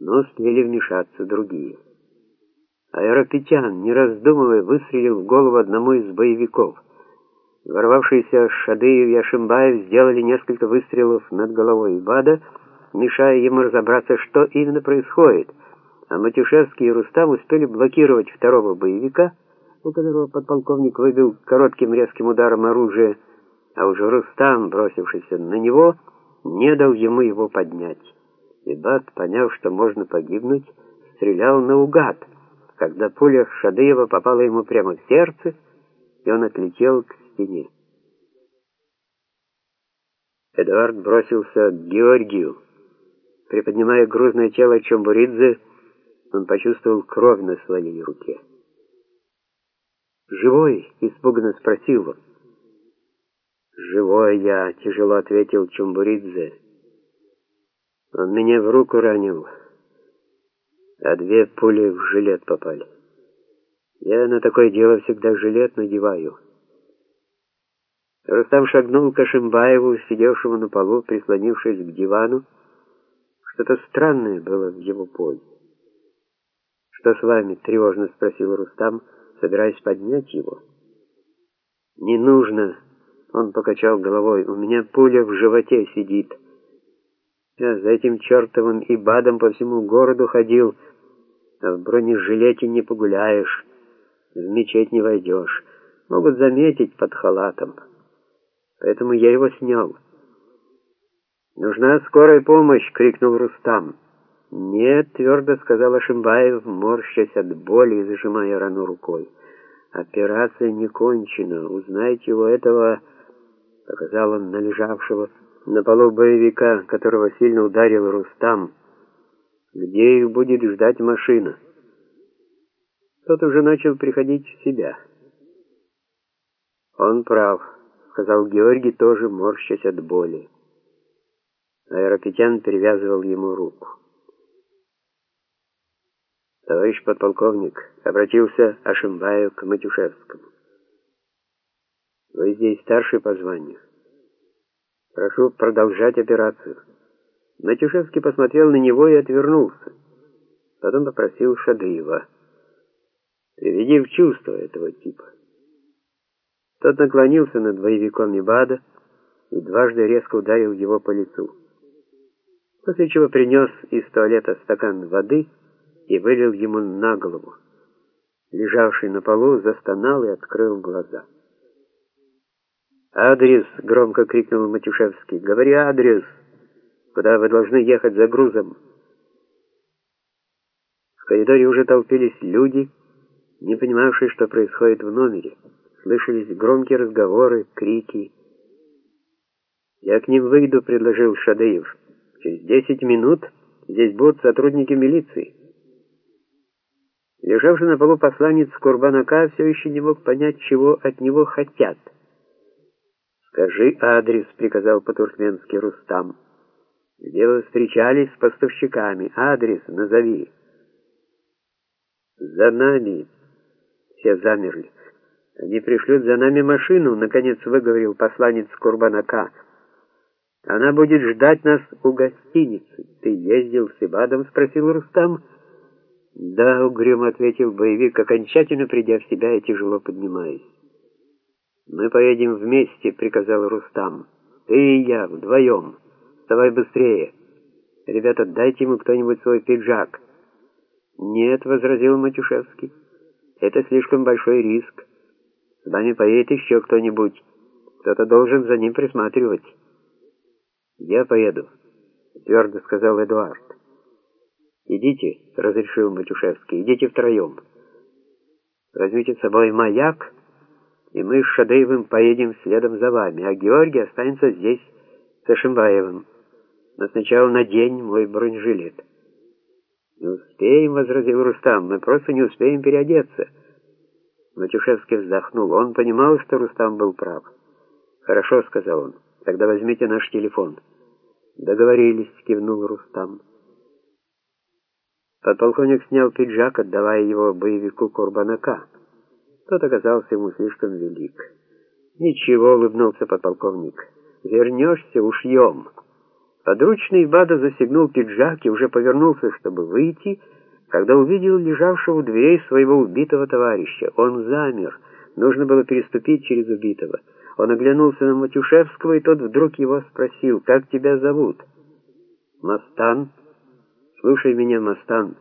но успели вмешаться другие. Аэропетян, не раздумывая, выстрелил в голову одному из боевиков. Ворвавшиеся Шадыев и Ашимбаев сделали несколько выстрелов над головой Ибада, мешая ему разобраться, что именно происходит, а Матюшевский и Рустам успели блокировать второго боевика, у которого подполковник выбил коротким резким ударом оружие, а уже Рустам, бросившийся на него, не дал ему его поднять. Ибад, поняв, что можно погибнуть, стрелял наугад, когда пуля Шадыева попала ему прямо в сердце, и он отлетел к стене. Эдуард бросился к Георгию. Приподнимая грузное тело Чомбуридзе, он почувствовал кровь на своей руке. «Живой?» — испуганно спросил он. «Живой я», — тяжело ответил Чумбуридзе. «Он меня в руку ранил, а две пули в жилет попали. Я на такое дело всегда жилет надеваю». Рустам шагнул к Ашимбаеву, сидевшему на полу, прислонившись к дивану. Что-то странное было в его позе. «Что с вами?» — тревожно спросил Рустам, собираясь поднять его. «Не нужно!» — он покачал головой. «У меня пуля в животе сидит. Я за этим чертовым ибадом по всему городу ходил, а в бронежилете не погуляешь, в мечеть не войдешь. Могут заметить под халатом. Поэтому я его снял». «Нужна скорая помощь!» — крикнул Рустам. «Нет», — твердо сказала Шимбаев, морщась от боли и зажимая рану рукой. «Операция не кончена. Узнайте у этого...» — показал он на лежавшего на полу боевика, которого сильно ударил Рустам. «Где их будет ждать машина?» Тот уже начал приходить в себя. «Он прав», — сказал Георгий, тоже морщась от боли. Аэропетян перевязывал ему руку. «Товарищ подполковник», — обратился Ашимбаев к Матюшевскому. «Вы здесь старший по званию. Прошу продолжать операцию». Матюшевский посмотрел на него и отвернулся. Потом попросил Шадыева. «Приведи в чувство этого типа». Тот наклонился над боевиком Ибада и дважды резко ударил его по лицу. После чего принес из туалета стакан воды и вылил ему на голову. Лежавший на полу застонал и открыл глаза. «Адрес!» — громко крикнул Матюшевский. «Говори адрес! Куда вы должны ехать за грузом?» В коридоре уже толпились люди, не понимавшие, что происходит в номере. Слышались громкие разговоры, крики. «Я к ним выйду», — предложил Шадеев. «Через десять минут здесь будут сотрудники милиции». Лежавший на полу посланец Курбанака все еще не мог понять, чего от него хотят. «Скажи адрес», — приказал по-туркменски Рустам. «Где вы встречались с поставщиками? Адрес назови». «За нами». Все замерли. «Они пришлют за нами машину», — наконец выговорил посланец Курбанака. «Она будет ждать нас у гостиницы». «Ты ездил с Ибадом?» — спросил Рустам. «Да», — угрюмо ответил боевик, окончательно придя в себя и тяжело поднимаясь. «Мы поедем вместе», — приказал Рустам. «Ты и я, вдвоем. Вставай быстрее. Ребята, дайте ему кто-нибудь свой пиджак». «Нет», — возразил Матюшевский. «Это слишком большой риск. С нами поедет еще кто-нибудь. Кто-то должен за ним присматривать». «Я поеду», — твердо сказал Эдуард. «Идите», — разрешил Матюшевский, — «идите втроем. Возьмите с собой маяк, и мы с Шадеевым поедем следом за вами, а Георгий останется здесь с Ашимбаевым. Но сначала надень мой бронежилет». «Не успеем», — возразил Рустам, — «мы просто не успеем переодеться». Матюшевский вздохнул. Он понимал, что Рустам был прав. «Хорошо», — сказал он, — «тогда возьмите наш телефон». «Договорились», — кивнул Рустам. Подполковник снял пиджак, отдавая его боевику Курбанака. Тот оказался ему слишком велик. «Ничего», — улыбнулся подполковник, — «вернешься, ушьем». Подручный Бада застегнул пиджак и уже повернулся, чтобы выйти, когда увидел лежавшего у дверей своего убитого товарища. Он замер. Нужно было переступить через убитого. Он оглянулся на Матюшевского, и тот вдруг его спросил, «Как тебя зовут?» «Мастан». «Слушай меня, Мастан».